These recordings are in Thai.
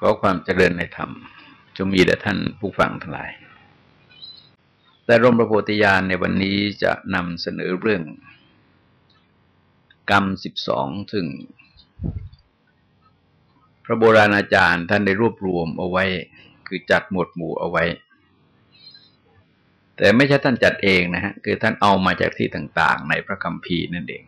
ขอความเจริญในธรรมจงมีแด่ท่านผู้ฟังทั้งหลาย แต่รมประโพธิญาณในวันนี้จะนำเสนอเรื่อง กรรมสิบสองซึ่ง พระโบราณอาจารย์ท่านได้รวบรวมเอาไว้ คือจัดหมวดหมู่เอาไว้ แต่ไม่ใช่ท่านจัดเองนะฮะ คือท่านเอามาจากที่ต่าง ๆ ในพระคัมภีร์นั่นเอง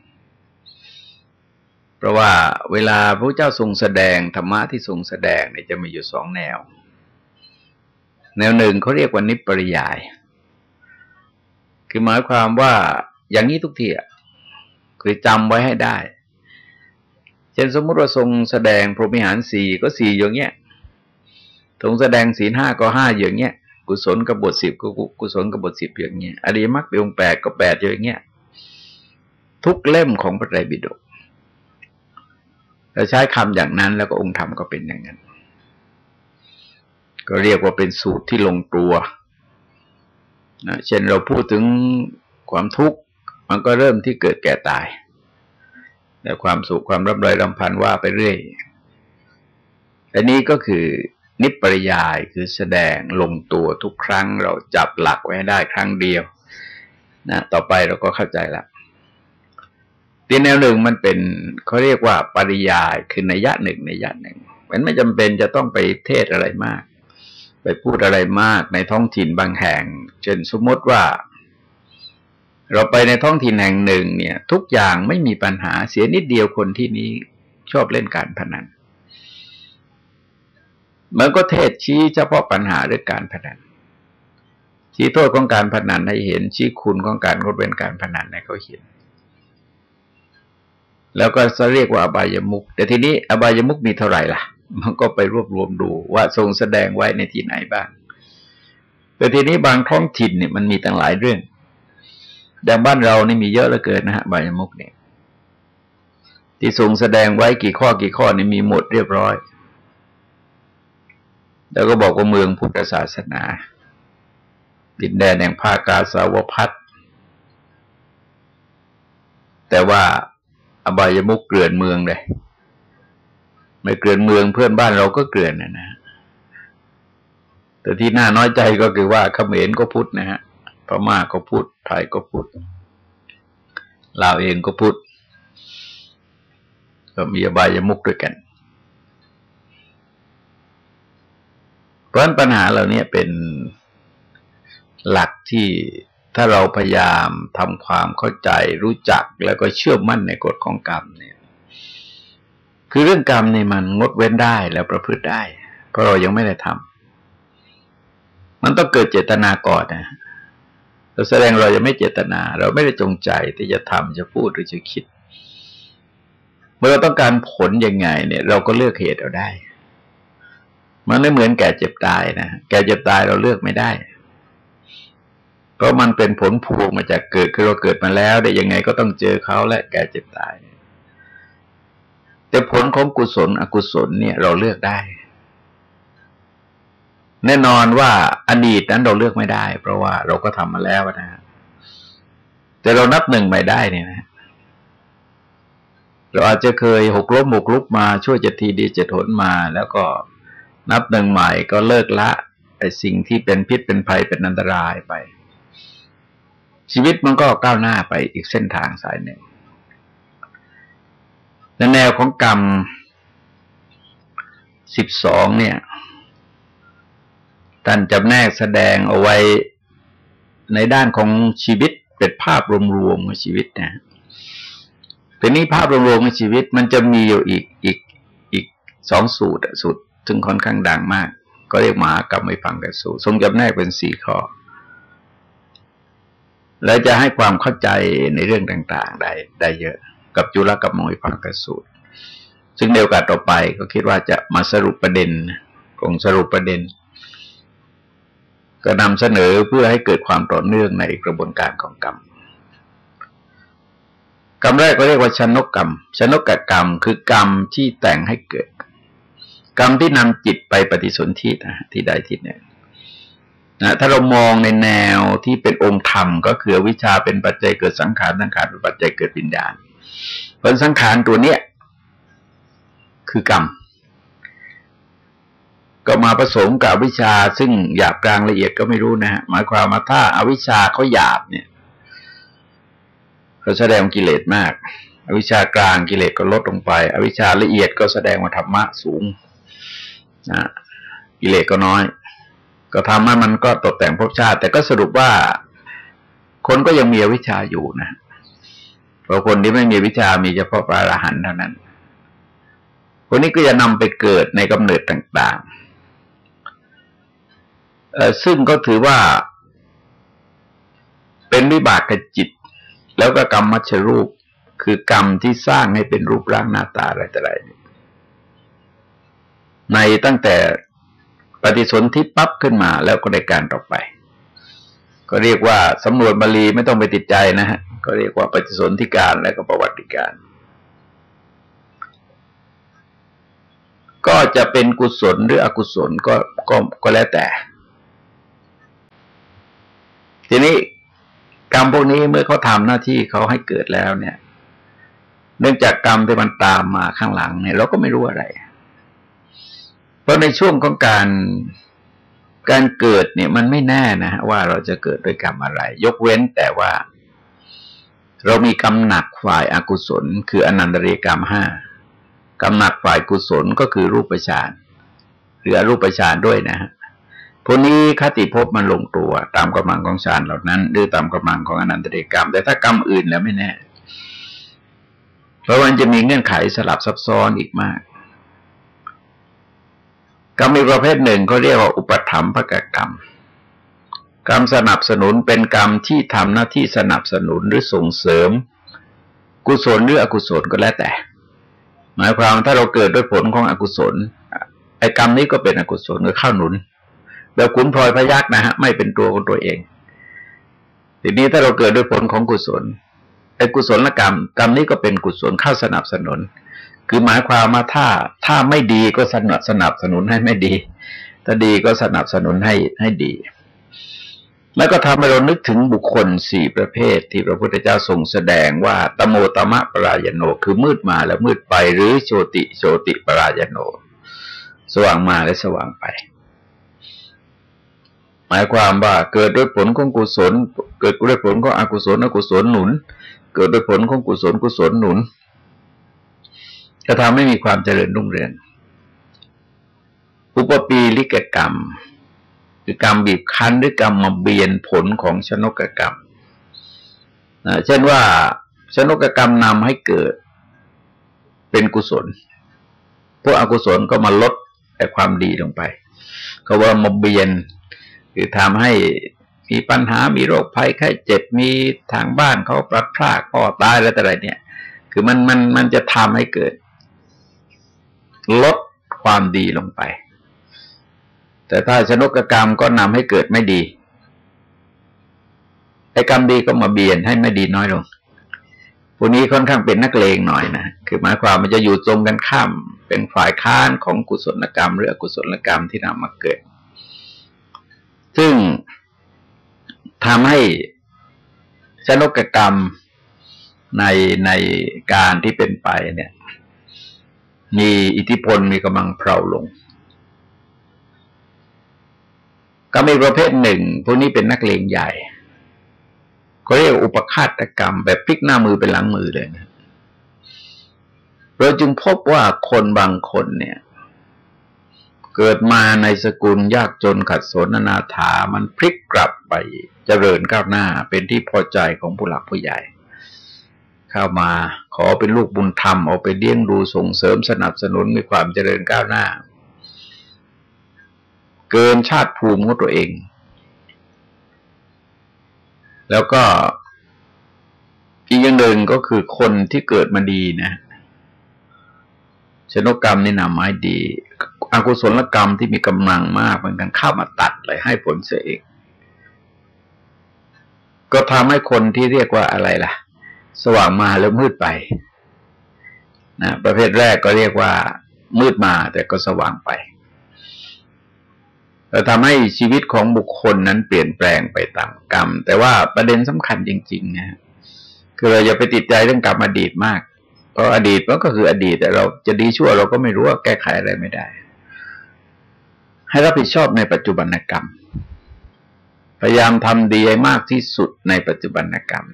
เพราะว่าเวลาพระเจ้าทรงแสดงธรรมะที่ทรงแสดงเนี่ยจะมีอยู่สองแนว แนวหนึ่งเขาเรียกว่านิปริยาย คือหมายความว่าอย่างนี้ทุกทีอะคือจำไว้ให้ได้ เช่นสมมติว่าทรงแสดงพรหมิหารสี่ก็สี่อย่างเงี้ยทรงแสดงศีลห้าก็ห้าอย่างเงี้ย กุศลกับบทสิบก็กุศลกับบทสิบอย่างเงี้ยอริมักเป็นองแปดก็แปดอย่างเงี้ย ทุกเล่มของพระไตรปิฎก เราใช้คำอย่างนั้นแล้วก็องค์ธรรมก็เป็นอย่างนั้น ก็เรียกว่าเป็นสูตรที่ลงตัวนะเช่นเราพูดถึงความทุกข์มันก็เริ่มที่เกิดแก่ตาย แต่ความสุขความรับรอยรำพันว่าไปเรื่อยอันนี้ก็คือนิปริยายคือแสดงลงตัวทุกครั้ง เราจับหลักไว้ได้ครั้งเดียวนะต่อไปเราก็เข้าใจแล้ว ทีแนวหนึ่งมันเป็นเขาเรียกว่าปริยายคือในยะหนึ่งในยะหนึ่งมันไม่จำเป็นจะต้องไปเทศอะไรมาก ไปพูดอะไรมากในท้องถิ่นบางแห่ง เช่นสมมติว่า เราไปในท้องถิ่นแห่งหนึ่ง เนี่ย ทุกอย่างไม่มีปัญหาเสียนิดเดียวคนที่นี้ชอบเล่นการพนันมันก็เทศชี้เฉพาะปัญหาเรื่องการพนันชี้โทษของการพนันให้เห็นชี้คุณของการงดเว้นการพนันให้เขาเห็น แล้วก็จะเรียกว่าอบายมุกแต่ทีนี้อบายมุกมีเท่าไหร่ล่ะ มันก็ไปรวบรวมดูว่าทรงแสดงไว้ในที่ไหนบ้าง แต่ทีนี้บางท้องถิ่นเนี่ยมันมีตั้งหลายเรื่องแต่บ้านเรานี่มีเยอะเหลือเกินนะฮะบายมุกเนี่ยที่ทรงแสดงไว้กี่ข้อกี่ข้อนี่มีหมดเรียบร้อย แล้วก็บอกว่าเมืองพุทธศาสนา ดินแดนแห่งภาคกาสาวพัฒแต่ว่า อบายมุกเกลื่อนเมืองเลยไม่เกลื่อนเมืองเพื่อนบ้านเราก็เกลื่อนนะนะแต่ที่น่าน้อยใจก็คือว่าเขมรก็พูดนะฮะพม่าก็พูดไทยก็พูดลาวเองก็พูดก็มีอบายมุกด้วยกันเพราะปัญหาเหล่านี้เป็นหลักที่ ถ้าเราพยายามทำความเข้าใจรู้จักแล้วก็เชื่อมั่นในกฎของกรรมเนี่ย คือเรื่องกรรมนี่มันงดเว้นได้แล้วประพฤติได้ เพราะเรายังไม่ได้ทำมันต้องเกิดเจตนาก่อนนะเราแสดงเรายังไม่เจตนา เราไม่ได้จงใจที่จะทำจะพูดหรือจะคิด เมื่อเราต้องการผลยังไง เนี่ย เราก็เลือกเหตุเอาได้ มันไม่เหมือนแก่เจ็บตายนะแก่เจ็บตายเราเลือกไม่ได้ เพราะมันเป็นผลพวงมาจากเกิดคือเราเกิดมาแล้วได้ยังไงก็ต้องเจอเขาและแก่เจ็บตายแต่ผลของกุศลอกุศลเนี่ยเราเลือกได้ แน่นอนว่าอดีตนั้นเราเลือกไม่ได้ เพราะว่าเราก็ทำมาแล้วนะแต่เรานับหนึ่งใหม่ได้เนี่ยนะเราอาจจะเคยหกล้มหกลุกมาช่วยจะทีดีจะทนมา แล้วก็นับหนึ่งใหม่ก็เลิกละไอ้สิ่งที่เป็นพิษเป็นภัยเป็นอันตรายไป ชีวิตมันก็ก้าวหน้าไปอีกเส้นทางสายหนึ่งในแนวของกรรมสิบสองเนี่ยท่านจำแนกแสดงเอาไว้ในด้านของชีวิตเป็นภาพรวมๆของชีวิตนะทีนี้ภาพรวมๆของชีวิตมันจะมีอยู่อีกอีกอีกสองสูตรสูตรซึ่งค่อนข้างดังมาก ก็เรียกมหากรรมไม่ฟังกันสูตรทรงจำแนกเป็นสี่ข้อ แล้วจะให้ความเข้าใจในเรื่องต่าง ๆ ได้ได้เยอะกับจุลกับมอยพังกสูตร ซึ่งเดียวกันต่อไปก็คิดว่าจะมาสรุปประเด็นคงสรุปประเด็น ก็นำเสนอเพื่อให้เกิดความต่อเนื่องในกระบวนการของกรรมกรรมแรกก็เรียกว่าชนกกรรม ชนกกรรมคือกรรมที่แต่งให้เกิด กรรมที่นำจิตไปปฏิสนธิที่ใดที่หนึ่ง นะถ้าเรามองในแนวที่เป็นองค์ธรรม ก็คือวิชาเป็นปัจจัยเกิดสังขารสังขารเป็นปัจจัยเกิดวิญญาณผลสังขารตัวเนี้ยคือกรรม ก็มาผสมกับวิชาซึ่งหยาบกลางละเอียดก็ไม่รู้นะฮะหมายความว่าถ้าอาวิชาเขาหยาบเนี่ยเขาแสดงกิเลสมาก อวิชากลางกิเลสก็ลดลงไป อวิชาละเอียดก็แสดงว่าธรรมะสูงนะกิเลสก็น้อย ก็ทำให้มันก็ตกแต่งภพชาติ แต่ก็สรุปว่าคนก็ยังมีอวิชชาอยู่นะเพราะคนที่ไม่มีวิชามีเฉพาะพระอรหันต์เท่านั้น คนนี้ก็จะนำไปเกิดในกำเนิดต่างๆซึ่งก็ถือว่า เป็นวิบากกจิต แล้วก็กรรมมัชรูป คือกรรมที่สร้างให้เป็นรูปร่างหน้าตาอะไรต่ออะไรในตั้งแต่ ปฏิสนธิปั๊บขึ้นมาแล้วก็ในการต่อไป ก็เรียกว่าสำนวนบาลีไม่ต้องไปติดใจนะฮะก็เรียกว่าปฏิสนธิการและก็ประวัติการ ก็จะเป็นกุศลหรืออกุศลก็ก็ก็แล้วแต่ ทีนี้กรรมพวกนี้เมื่อเขาทำหน้าที่เขาให้เกิดแล้วเนี่ย เนื่องจากกรรมที่มันตามมาข้างหลังเนี่ย เราก็ไม่รู้อะไร ราะในช่วงของการการเกิดเนี่ยมันไม่แน่นะว่าเราจะเกิดด้วยกรรมอะไร ยกเว้นแต่ว่า เรามีกรรมหนักฝ่ายอากุศล คืออนันตริยกรรมห้ากรรมหนักฝ่ายกุศลก็คือรูปฌานหรือรูปฌานด้วยนะฮะพวกนี้คติภพมันลงตัวตามกำลังของฌานเหล่านั้นหรือตามกำลังของอนันตริยกรรม แต่ถ้ากรรมอื่นแล้วไม่แน่ เพราะมันจะมีเงื่อนไขสลับซับซ้อนอีกมาก กรรมอีกประเภทหนึ่งเขาเรียกว่าอุปถัมภกกรรม กรรมสนับสนุนเป็นกรรมที่ทำหน้าที่สนับสนุนหรือส่งเสริม กุศลหรืออกุศลก็แล้วแต่ หมายความถ้าเราเกิดด้วยผลของอกุศลไอ้กรรมนี้ก็เป็นอกุศลก็เข้าหนุนแบบขุนพลอยพยักนะฮะไม่เป็นตัวของตัวเองทีนี้ถ้าเราเกิดด้วยผลของกุศลไอ้กุศลกรรม กรรมนี้ก็เป็นกุศลเข้าสนับสนุน คือหมายความมาถ้าถ้าไม่ดีก็สนับสนับสนุนให้ไม่ดี ถ้าดีก็สนับสนุนให้ให้ดี แล้วก็ทำให้เรานึกถึงบุคคลสี่ประเภท ที่พระพุทธเจ้าทรงแสดงว่าตโมตมะปรายโน คือมืดมาแล้วมืดไป หรือโชติโชติปรายโน สว่างมาและสว่างไป หมายความว่าเกิดด้วยผลของกุศล เกิดด้วยผลของอกุศลอกุศลหนุน เกิดด้วยผลของกุศลกุศลหนุน จะทำให้มีความเจริญรุ่งเรือง อุปปีลิกกรรม คือกรรมบีบคั้นหรือกรรมมาเบียนผลของชนกกรรมเช่นว่าชนกกรรมนำให้เกิดเป็นกุศล พวกอกุศลก็มาลดแต่ความดีลงไป เขาว่ามาเบียนคือทำให้มีปัญหา มีโรคภัยไข้เจ็บ มีทางบ้านเขาปลัดพรากพ่อตายแล้วแต่ไรเนี่ย คือมันมันมันจะทำให้เกิด ลดความดีลงไป แต่ถ้าชนกกรรมก็นำให้เกิดไม่ดีไอ้กรรมดีก็มาเบียนให้ไม่ดีน้อยลงพวกนี้ค่อนข้างเป็นนักเลงหน่อยนะคือหมายความมันจะอยู่ตรงกันข้ามเป็นฝ่ายค้านของกุศลกรรม หรืออกุศลกรรมที่นำมาเกิด ซึ่งทำให้ชนกกรรมในในการที่เป็นไปเนี่ย มีอิทธิพลมีกำลังเพลาลงก็มีประเภทหนึ่งพวกนี้เป็นนักเลงใหญ่ก็เรียกอุปคาตกรรม แบบพลิกหน้ามือเป็นหลังมือเลยนะเราจึงพบว่าคนบางคนเนี่ย เกิดมาในสกุลยากจนขัดสนนาถา มันพลิกกลับไปเจริญก้าวหน้าเป็นที่พอใจของผู้หลักผู้ใหญ่ เข้ามาขอเป็นลูกบุญธรรมเอาไปเลี้ยงดูส่งเสริมสนับสนุนมีความเจริญก้าวหน้า เกินชาติภูมิของตัวเอง แล้วก็อีกอย่างหนึ่งก็คือคนที่เกิดมาดีนะชนกรรมนี่นำไม้ดีอกุศลกรรมที่มีกำลังมากเหมันกันเข้ามาตัดเลยให้ผลเสียเองก็ทำให้คนที่เรียกว่าอะไรล่ะ สว่างมาแล้วมืดไปนะประเภทแรกก็เรียกว่า มืดมาแต่ก็สว่างไปเราทำให้ชีวิตของบุคคลนั้นเปลี่ยนแปลงไปตามกรรม แต่ว่าประเด็นสำคัญจริง ๆ นะคือเราอย่าไปติดใจเรื่องกรรมอดีตมาก เพราะอดีตมันก็คืออดีต แต่เราจะดีชั่วเราก็ไม่รู้ว่าแก้ไขอะไรไม่ได้ ให้รับผิดชอบในปัจจุบันกรรม พยายามทำดีให้มากที่สุดในปัจจุบันกรรม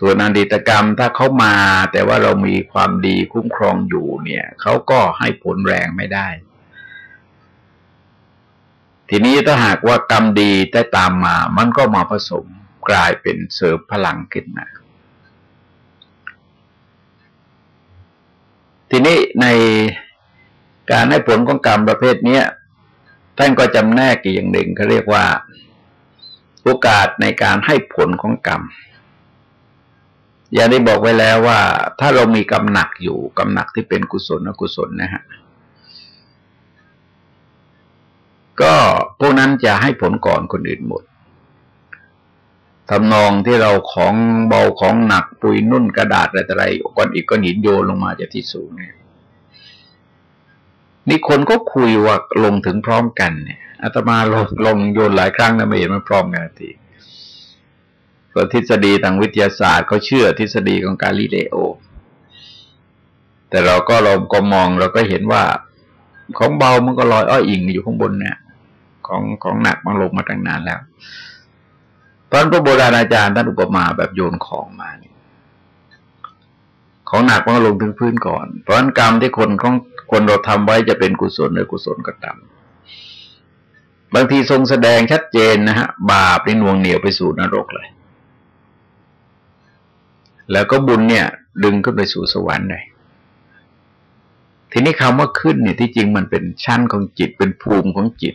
ส่วนอดีตกรรมถ้าเขามาแต่ว่าเรามีความดีคุ้มครองอยู่เนี่ยเขาก็ให้ผลแรงไม่ได้ ทีนี้ถ้าหากว่ากรรมดีได้ตามมา มันก็มาผสมกลายเป็นเสริมพลังขึ้นมาทีนี้ในการให้ผลของกรรมประเภทนี้ท่านก็จำแนกอีกอย่างหนึ่งเขาเรียกว่า โอกาสในการให้ผลของกรรม อย่างที่บอกไว้แล้วว่า ถ้าเรามีกรรมหนักอยู่กรรมหนักที่เป็นกุศลอกุศลนะฮะก็พวกนั้นจะให้ผลก่อนคนอื่นหมดทำนองที่เราของเบาของหนักปุยนุ่นกระดาษอะไรอะไรก้อนอีกก้อนหินโยนลงมาจากที่สูงเนี่ยนี่คนก็คุยว่าลงถึงพร้อมกันเนี่ยอาตมาลงลงโยนหลายครั้งนะไม่เห็นมันพร้อมกันที ก็ทฤษฎีทางวิทยาศาสตร์เขาเชื่อทฤษฎีของกาลิเลโอ แต่เราก็เราก็มองเราก็เห็นว่า ของเบามันก็ลอยอ้อยอิงอยู่ข้างบนเนี่ยของของหนักมันลงมาตั้งนานแล้ว ตอนพระโบราณอาจารย์ท่านอุปมาแบบโยนของมาเนี่ยของหนักมันลงถึงพื้นก่อน เพราะนั้นกรรมที่คนของคนเราทำไว้จะเป็นกุศลหรือกุศลก็ตามบางทีทรงแสดงชัดเจนนะฮะ บาปนี่นวงเหนียวไปสู่นรกเลย แล้วก็บุญเนี่ย ดึงขึ้นไปสู่สวรรค์เลยทีนี้คำว่าขึ้นเนี่ยที่จริงมันเป็นชั้นของจิตเป็นภูมิของจิต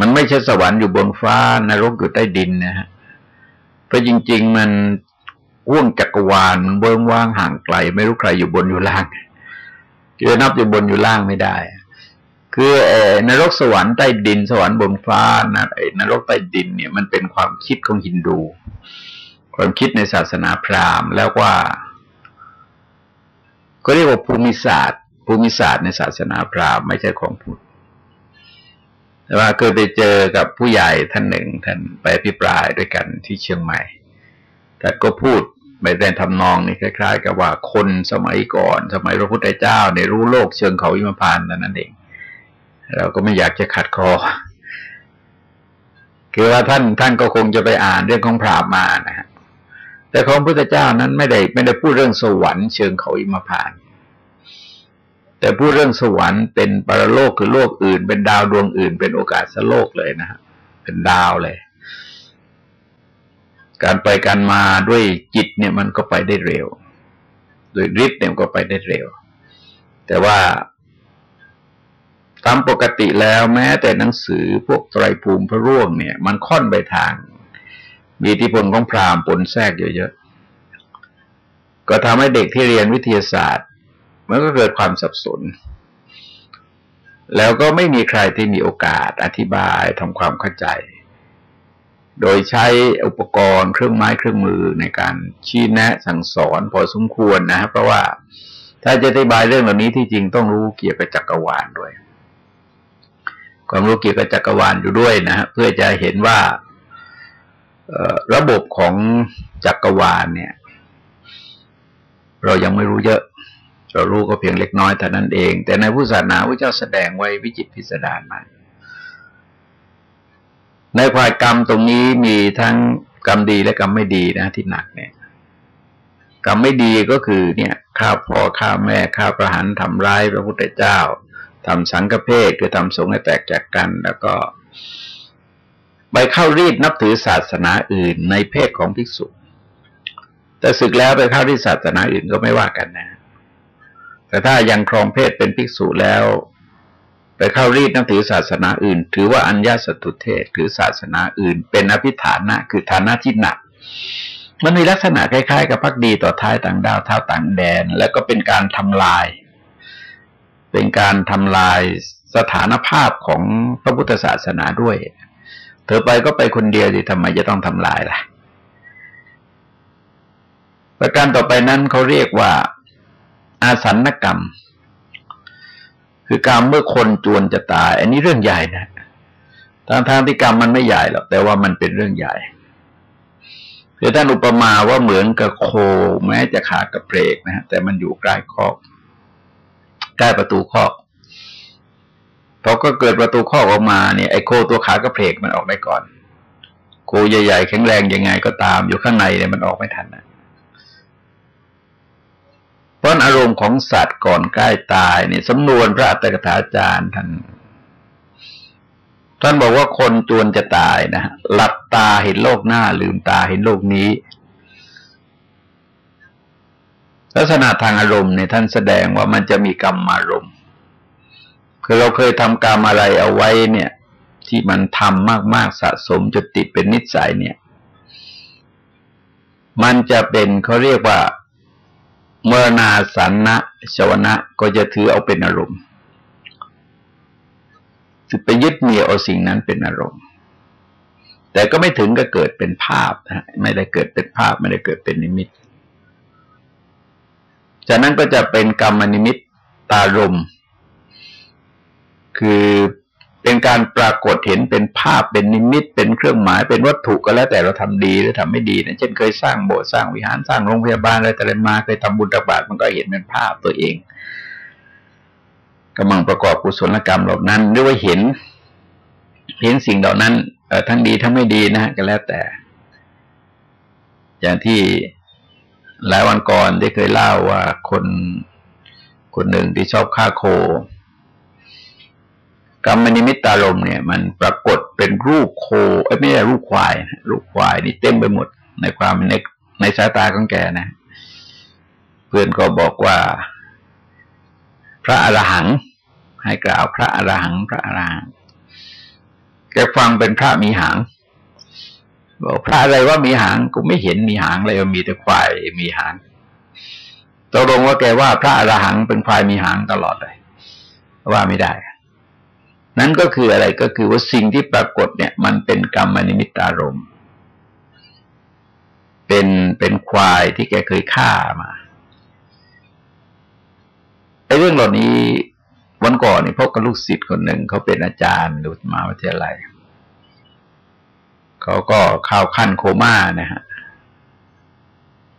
มันไม่ใช่สวรรค์อยู่บนฟ้านรกอยู่ใต้ดินนะฮะเพราะจริง ๆ มันว่วงจักรวาลมันเบิ้งว่างห่างไกล ไม่รู้ใครอยู่บนอยู่ล่างจะนับอยู่บนอยู่ล่างไม่ได้ คือเอนรกสวรรค์ใต้ดิน สวรรค์บนฟ้านะไอนรกใต้ดินเนี่ย มันเป็นความคิดของฮินดู ความคิดในศาสนาพราหมณ์ แล้วว่า ก็เรียกว่าภูมิศาสตร์ ภูมิศาสตร์ในศาสนาพราหมณ์ไม่ใช่ของพุทธแต่ว่าเคยไปเจอกับผู้ใหญ่ท่านหนึ่ง ท่านไปอภิปรายด้วยกันที่เชียงใหม่แต่ก็พูดไม่ได้ทำนองนี่คล้าย ๆ กับว่าคนสมัยก่อน สมัยพระพุทธเจ้าในรู้โลกเชิงเขาอิมพานนั่นเอง เราก็ไม่อยากจะขัดคอคือว่าท่านท่านก็คงจะไปอ่านเรื่องของพราหมณ์มานะฮะ แต่ของพระพุทธเจ้านั้นไม่ได้ไม่ได้พูดเรื่องสวรรค์เชิงเขาอิมพาน แต่พูดเรื่องสวรรค์เป็นปรโลกคือโลกอื่น เป็นดาวดวงอื่น เป็นโอกาสสโลกเลยนะฮะเป็นดาวเลย การไปการมาด้วยจิตเนี่ยมันก็ไปได้เร็วโดยฤทธิ์เนี่ยก็ไปได้เร็ว แต่ว่าตามปกติแล้วแม้แต่หนังสือพวกไตรภูมิพระร่วงเนี่ย มันค่อนไปทาง มีอิทธิพลของพราหมณ์ปนแทรกเยอะๆก็ทำให้เด็กที่เรียนวิทยาศาสตร์ มันก็เกิดความสับสน แล้วก็ไม่มีใครที่มีโอกาสอธิบายทำความเข้าใจ โดยใช้อุปกรณ์เครื่องไม้เครื่องมือในการชี้แนะสั่งสอนพอสมควรนะเพราะว่าถ้าจะอธิบายเรื่องเหล่านี้ที่จริงต้องรู้เกี่ยวกับจักรวาลด้วย ความรู้เกี่ยวกับจักรวาลอยู่ด้วยนะฮะเพื่อจะเห็นว่า ระบบของจักรวาลเนี่ย เรายังไม่รู้เยอะ เรารู้ก็เพียงเล็กน้อยแต่านั้นเอง แต่ในพุทธศาสนาพระเจ้าแสดงไว้วิจิตพิสดารมากในควายกรรมตรงนี้มีทั้งกรรมดีและกรรมไม่ดีนะที่หนักเนี่ย กรรมไม่ดีก็คือเนี่ยฆ่าพ่อฆ่าแม่ฆ่าประหารทำร้ายพระพุทธเจ้าทำสังฆเพศคือทำสงฆ์ให้แตกจากกัน แล้วก็ ไปเข้ารีดนับถือศาสนาอื่นในเพศของภิกษุ แต่ศึกแล้วไปเข้ารีดศาสนาอื่นก็ไม่ว่ากันนะ แต่ถ้ายังครองเพศเป็นภิกษุแล้ว ไปเข้ารีดนับถือศาสนาอื่น ถือว่าอัญญาสตุเทศถือศาสนาอื่น เป็นอภิฐานะ คือฐานะที่หนักมันมีลักษณะคล้ายๆ กับพักดีต่อท้ายต่างดาวเท่าต่างแดน แล้วก็เป็นการทำลาย เป็นการทำลายสถานภาพของพระพุทธศาสนาด้วย เธอไปก็ไปคนเดียวดิทำไมจะต้องทำลายล่ะ ประการต่อไปนั้นเขาเรียกว่า อาสันนกรรม คือการเมื่อคนจวนจะตาย อันนี้เรื่องใหญ่นะทางทางที่กรรมมันไม่ใหญ่หรอกแต่ว่ามันเป็นเรื่องใหญ่คือท่านอุปมาว่าเหมือนกับโค แม้จะขาดกระเพกนะฮะแต่มันอยู่ใกล้คอกใกล้ประตูคอก พอก็เกิดประตูข้อออกมาเนี่ยไอโคตัวขากระเพกมันออกได้ก่อน โคใหญ่ๆแข็งแรงยังไงก็ตามอยู่ข้างในเนี่ยมันออกไม่ทันนะเพราะอารมณ์ของสัตว์ก่อนใกล้ตายเนี่ยสำนวนพระอัตถกถาจารย์ท่านท่านบอกว่าคนจวนจะตายนะหลับตาเห็นโลกหน้าลืมตาเห็นโลกนี้ ลักษณะทางอารมณ์เนี่ยท่านแสดงว่ามันจะมีกรรมอารมณ์ คือเราเคยทำกรรมอะไรเอาไว้เนี่ย ที่มันทำมาก ๆ สะสมจนติดเป็นนิสัยเนี่ย มันจะเป็นเขาเรียกว่าเมรนาสันนะชวนะก็จะถือเอาเป็นอารมณ์คือไปยึดมีเอาสิ่งนั้นเป็นอารมณ์ แต่ก็ไม่ถึงก็เกิดเป็นภาพนะไม่ได้เกิดเป็นภาพ ไม่ได้เกิดเป็นนิมิต จากนั้นก็จะเป็นกรรมนิมิตตารม คือเป็นการปรากฏเห็นเป็นภาพเป็นนิมิต เป็นเครื่องหมายเป็นวัตถุก็แล้วแต่เราทำดีหรือทำไม่ดีนะเช่นเคยสร้างโบสถ์สร้างวิหารสร้างโรงพยาบาลอะไรแต่ละมาเคยทำบุญตักบาตรมันก็เห็นเป็นภาพตัวเองกำลังประกอบกุศลกรรมเหล่านั้นหรือว่าเห็น เห็นสิ่งเหล่านั้นทั้งดีทั้งไม่ดีนะก็แล้วแต่ อย่างที่หลายวันก่อนได้เคยเล่าว่าคนคนหนึ่งที่ชอบฆ่าโค กรรมนิมิตตารมเนี่ย มันปรากฏเป็นรูปโคเอ้ไม่ใช่รูปควายรูปควายนี่เต็มไปหมดในความในในสายตาของแกนะ เพื่อนก็บอกว่า พระอรหัง ให้กล่าวพระอรหัง พระอรหังแกฟังเป็นพระมีหางบอกพระอะไรว่ามีหางกูไม่เห็นมีหางเลยมีแต่ควายมีหางตกลงว่าแกว่าพระอรหังเป็นควายมีหางตลอดเลยว่าไม่ได้ นั่นก็คืออะไรก็คือว่าสิ่งที่ปรากฏเนี่ย มันเป็นกรรมนิมิตารมณ์เป็นเป็นควายที่แกเคยฆ่ามาไอ้เรื่องเหล่านี้วันก่อนนี่พบกับลูกศิษย์คนหนึ่งเขาเป็นอาจารย์ดูมาวิทยาลัยเขาก็เข้าขั้นโคม่านะฮะ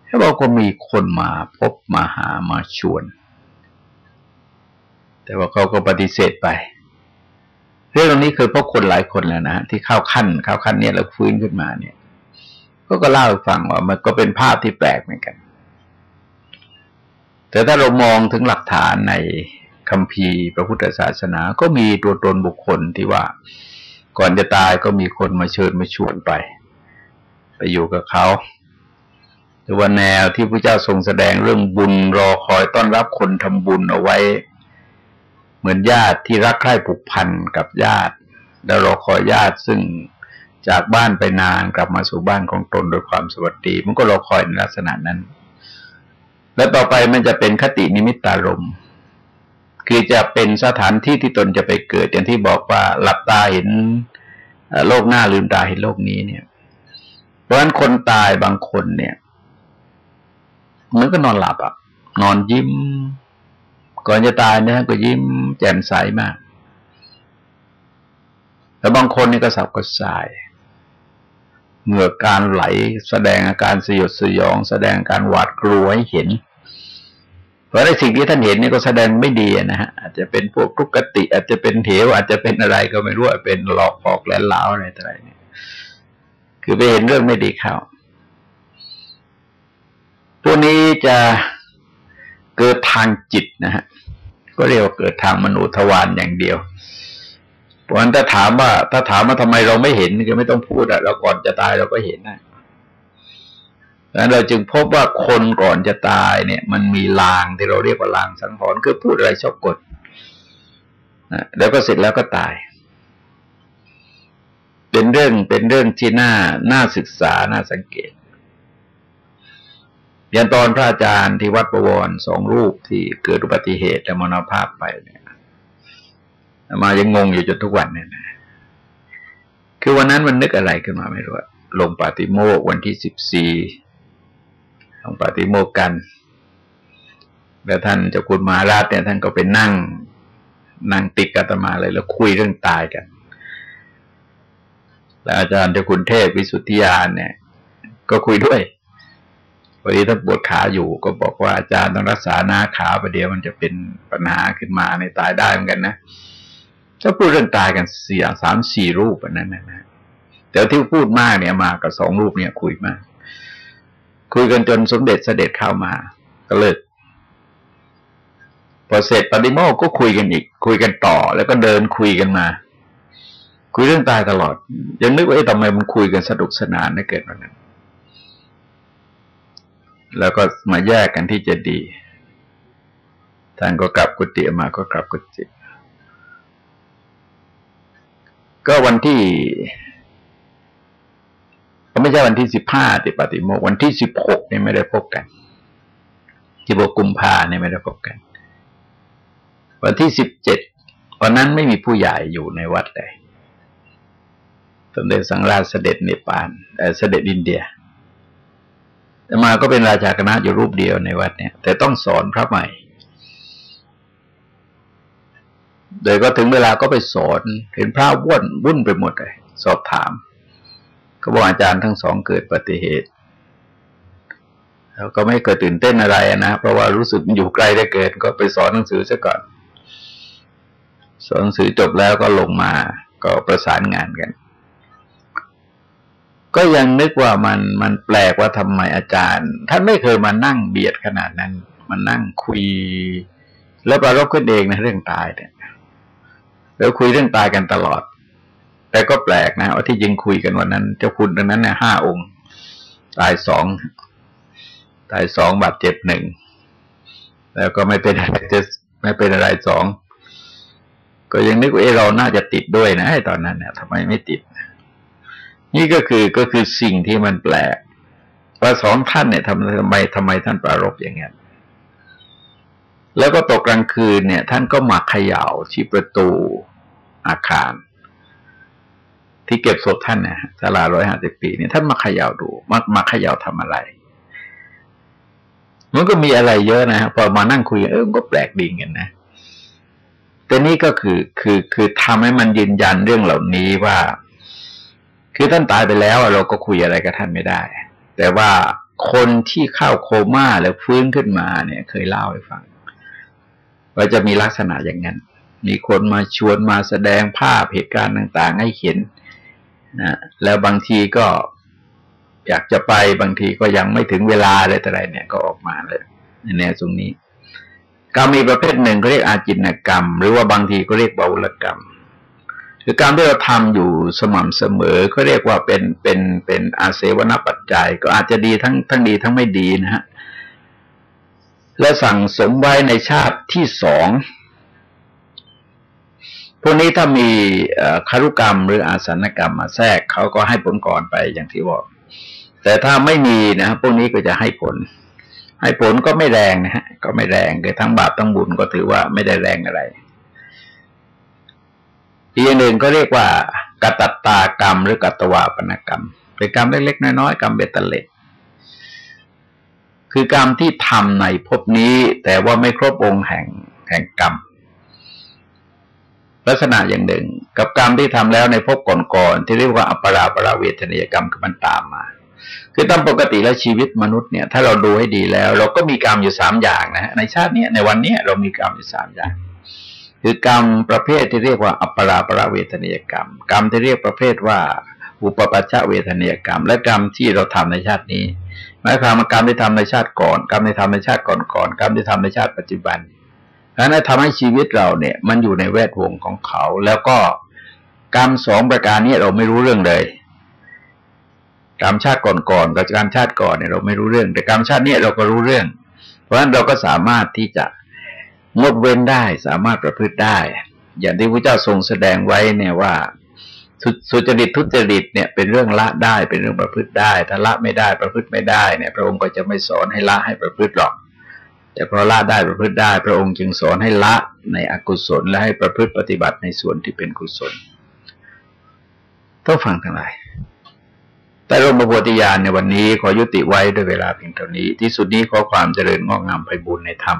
เขาบอกก็มีคนมาพบมาหามาชวน แต่ว่าเขาก็ปฏิเสธไป เรื่องนี้เคยพบคนหลายคนแล้วนะที่เข้าขั้นเข้าขั้นเนี่ยแล้วฟื้นขึ้นมาเนี่ย ก็ก็เล่าให้ฟังว่ามันก็เป็นภาพที่แปลกเหมือนกัน แต่ถ้าเรามองถึงหลักฐานในคัมภีร์พระพุทธศาสนา ก็มีตัวตนบุคคลที่ว่า ก่อนจะตายก็มีคนมาเชิญมาชวนไป ไปอยู่กับเขาหรือว่าแนวที่พระเจ้าทรงแสดงเรื่องบุญรอคอยต้อนรับคนทำบุญเอาไว้ เหมือนญาติที่รักใคร่ผูกพันกับญาติแล้วรอคอยญาติซึ่งจากบ้านไปนานกลับมาสู่บ้านของตนโดยความสวัสดี มันก็รอคอยในลักษณะนั้น แล้วต่อไปมันจะเป็นคตินิมิตตารมคือจะเป็นสถานที่ที่ตนจะไปเกิด อย่างที่บอกว่าหลับตาเห็นโลกหน้าลืมตาเห็นโลกนี้เนี่ย เพราะฉะนั้นคนตายบางคนเนี่ย มันก็นอนหลับอะนอนยิ้ม ก่อนจะตายเนี่ยก็ยิ้มแจ่มใสมากแต่บางคนนี่ก็สับก็สาย เหงื่อการไหลแสดงอาการสยดสยอง แสดงการหวาดกลัวให้เห็น เพราะในสิ่งที่ท่านเห็นนี่ก็แสดงไม่ดีนะฮะ อาจจะเป็นพวกทุกติ อาจจะเป็นเหวอาจจะเป็นอะไรก็ไม่รู้เป็นหลอกปอกแหลนเหลาอะไรต่ออะไรเนี่ย คือไปเห็นเรื่องไม่ดีเข้าพวกนี้จะ เกิดทางจิตนะฮะก็เรียกว่าเกิดทางมนุทวารอย่างเดียวเพราะฉะนั้นถ้าถามว่า ถ้าถามว่าทำไมเราไม่เห็นก็ไม่ต้องพูดอะเราก่อนจะตายเราก็เห็นนะดังนั้นเราจึงพบว่าคนก่อนจะตายเนี่ย มันมีลางที่เราเรียกว่าลางสังหรณ์คือพูดอะไรชอบกดแล้วก็เสร็จแล้วก็ตาย เป็นเรื่องเป็นเรื่องที่น่าน่าศึกษาน่าสังเกต อย่างตอนพระอาจารย์ที่วัดประวรสองรูปที่เกิดอุบัติเหตุและมรณภาพไปเนี่ย มายังงงอยู่จนทุกวันเนี่ยนะคือวันนั้นมันนึกอะไรขึ้นมาไม่รู้ลงปาติโมกวันที่สิบสี่ลงปาติโมกกัน แล้วท่านเจ้าคุณมาราชเนี่ย ท่านก็ไปนั่ง นั่งติดกัตมาเลยแล้วคุยเรื่องตายกัน แล้วอาจารย์เจ้าคุณเทพวิสุทธิยานเนี่ย ก็คุยด้วย พอดีท่านปวดขาอยู่ก็บอกว่าอาจารย์ต้องรักษาหน้าขาประเดี๋ยวมันจะเป็นปัญหาขึ้นมาในตายได้เหมือนกันนะจะพูดเรื่องตายกันสี่สามสี่รูปอันนั้นนะแต่ที่พูดมากเนี่ยมากับสองรูปเนี่ยคุยมาก คุยกันจนสมเด็จเสด็จเข้ามา ก็เลิกพอเสร็จปฏิโมกก็คุยกันอีก คุยกันต่อ แล้วก็เดินคุยกันมา คุยเรื่องตายตลอด ยังนึกว่าไอ้ทำไมมันคุยกันสนุกสนานได้เกิดวันนั้น แล้วก็มาแยกกันที่เจดีย์ท่านก็กลับกุฏิมาก็กลับกุฏิก็วันที่ก็ไม่ใช่วันที่สิบห้าติปฏิโมกวันที่สิบหกเนี่ยไม่ได้พบกันสิบหกกุมภาเนี่ยไม่ได้พบกัน วันที่สิบเจ็ดวันนั้นไม่มีผู้ใหญ่อยู่ในวัดเลยสมเด็จสังราชเสด็จเนปาลเสด็จอินเดีย แต่มาก็เป็นราชาคณะอยู่รูปเดียวในวัดเนี่ย แต่ต้องสอนพระใหม่ โดยก็ถึงเวลาก็ไปสอนเห็นพระวุ่นวุ่นไปหมดเลย สอบถาม ก็บอกอาจารย์ทั้งสองเกิดปฏิเหตุแล้วก็ไม่เกิดตื่นเต้นอะไรนะ เพราะว่ารู้สึกอยู่ไกลได้เกิน ก็ไปสอนหนังสือซะก่อน สอนหนังสือจบแล้วก็ลงมา ก็ประสานงานกัน ก็ยังนึกว่ามันมันแปลกว่าทำไมอาจารย์ ท่านไม่เคยมานั่งเบียดขนาดนั้น มานั่งคุย แล้วประรบขึ้นเองนะเรื่องตายเนี่ยแล้วคุยเรื่องตายกันตลอด แต่ก็แปลกนะว่าที่ยิงคุยกันวันนั้น เจ้าคุณดังนั้นเนี่ยห้าองค์ ตายสองตายสองบาดเจ็บหนึ่งแล้วก็ไม่เป็นอะไรจะไม่เป็นอะไรสองก็ยังนึกว่าเอเราน่าจะติดด้วยนะไอ้ตอนนั้นเนี่ยทำไมไม่ติดนี่ นี่ก็คือก็คือสิ่งที่มันแปลกว่าสองท่านเนี่ยทำทำไมทำไมท่านปรารบอย่างเงี้ยแล้วก็ตกกลางคืนเนี่ย ท่านก็มาเขย่าที่ประตูอาคาร ที่เก็บศพท่านนะศาลาร้อยห้าสิบปีเนี่ยท่านมาเขย่าดูมามาเขย่าทำอะไร มันก็มีอะไรเยอะนะพอมานั่งคุยเออก็แปลกดีเงินนะแต่นี่ก็คือคือคือทำให้มันยืนยันเรื่องเหล่านี้ว่า คือท่านตายไปแล้วเราก็คุยอะไรกับท่านไม่ได้ แต่ว่าคนที่เข้าโคม่าแล้วฟื้นขึ้นมาเนี่ย เคยเล่าให้ฟังว่าจะมีลักษณะอย่างนั้น มีคนมาชวนมาแสดงภาพเหตุการณ์ต่าง ๆ ให้เห็นนะแล้วบางทีก็อยากจะไปบางทีก็ยังไม่ถึงเวลาอะไรแต่ไรเนี่ยก็ออกมาเลยในแนวตรงนี้กรรมมีประเภทหนึ่งเขาเรียกอาจินกรรม หรือว่าบางทีก็เรียกบาลกรรม คือการที่เราทำอยู่สม่ำเสมอเขาเรียกว่าเป็นเป็นเป็นอาเสวนปัจจัย ก็อาจจะดีทั้งทั้งดีทั้งไม่ดีนะฮะและสั่งสมไว้ในชาติที่สองพวกนี้ถ้ามีคารุกรรมหรืออาสนกรรมมาแทรกเขาก็ให้ผลก่อนไปอย่างที่บอก แต่ถ้าไม่มีนะพวกนี้ก็จะให้ผล ให้ผลก็ไม่แรงนะฮะก็ไม่แรงเลยทั้งบาปทั้งบุญก็ถือว่าไม่ได้แรงอะไร อีกอย่างหนึ่งก็เรียกว่ากตัตตากรรม หรือกัตวาปนกรรมเป็นกรรมเล็กๆน้อยๆกรรมเบตเตเล็ดคือกรรมที่ทำในภพนี้ แต่ว่าไม่ครบองค์แห่งแห่งกรรม ลักษณะอย่างหนึ่ง กับกรรมที่ทำแล้วในภพก่อนๆที่เรียกว่าอัปราปราเวทนียกรรมคือมันตามมา คือตามปกติแล้วชีวิตมนุษย์เนี่ย ถ้าเราดูให้ดีแล้ว เราก็มีกรรมอยู่สามอย่างนะในชาตินี้ในวันนี้เรามีกรรมอยู่สามอย่าง คือกรรมประเภทที่เรียกว่า อัปปราปราเวทนียกรรม กรรมที่เรียกประเภทว่า อุปปัชชะเวทนียกรรม และกรรมที่เราทำในชาตินี้หมายความว่ากรรมที่ทำในชาติก่อน กรรมที่ทำในชาติก่อนก่อนกรรมที่ทำในชาติปัจจุบันนั้นทำให้ชีวิตเราเนี่ย มันอยู่ในแวดวงของเขา แล้วก็กรรมสองประการนี้เราไม่รู้เรื่องเลยกรรมชาติก่อนๆกับกรรมชาติก่อนเนี่ยเราไม่รู้เรื่อง แต่กรรมชาตินี้เราก็รู้เรื่อง เพราะฉะนั้นเราก็สามารถที่จะ งดเว้นได้สามารถประพฤติได้ อย่างที่พระเจ้าทรงแสดงไว้เนี่ยว่าสุจริตทุจริตเนี่ยเป็นเรื่องละได้เป็นเรื่องประพฤติได้ ถ้าละไม่ได้ประพฤติไม่ได้เนี่ย พระองค์ก็จะไม่สอนให้ละให้ประพฤติหรอก แต่เพราะละได้ประพฤติได้ พระองค์จึงสอนให้ละในอกุศลและให้ประพฤติปฏิบัติในส่วนที่เป็นกุศลต้องฟังทั้งหลายแต่รมโพธิญาณในวันนี้ขอยุติไว้ด้วยเวลาเพียงเท่านี้ ที่สุดนี้ขอความเจริญงอกงามไปบุญในธรรม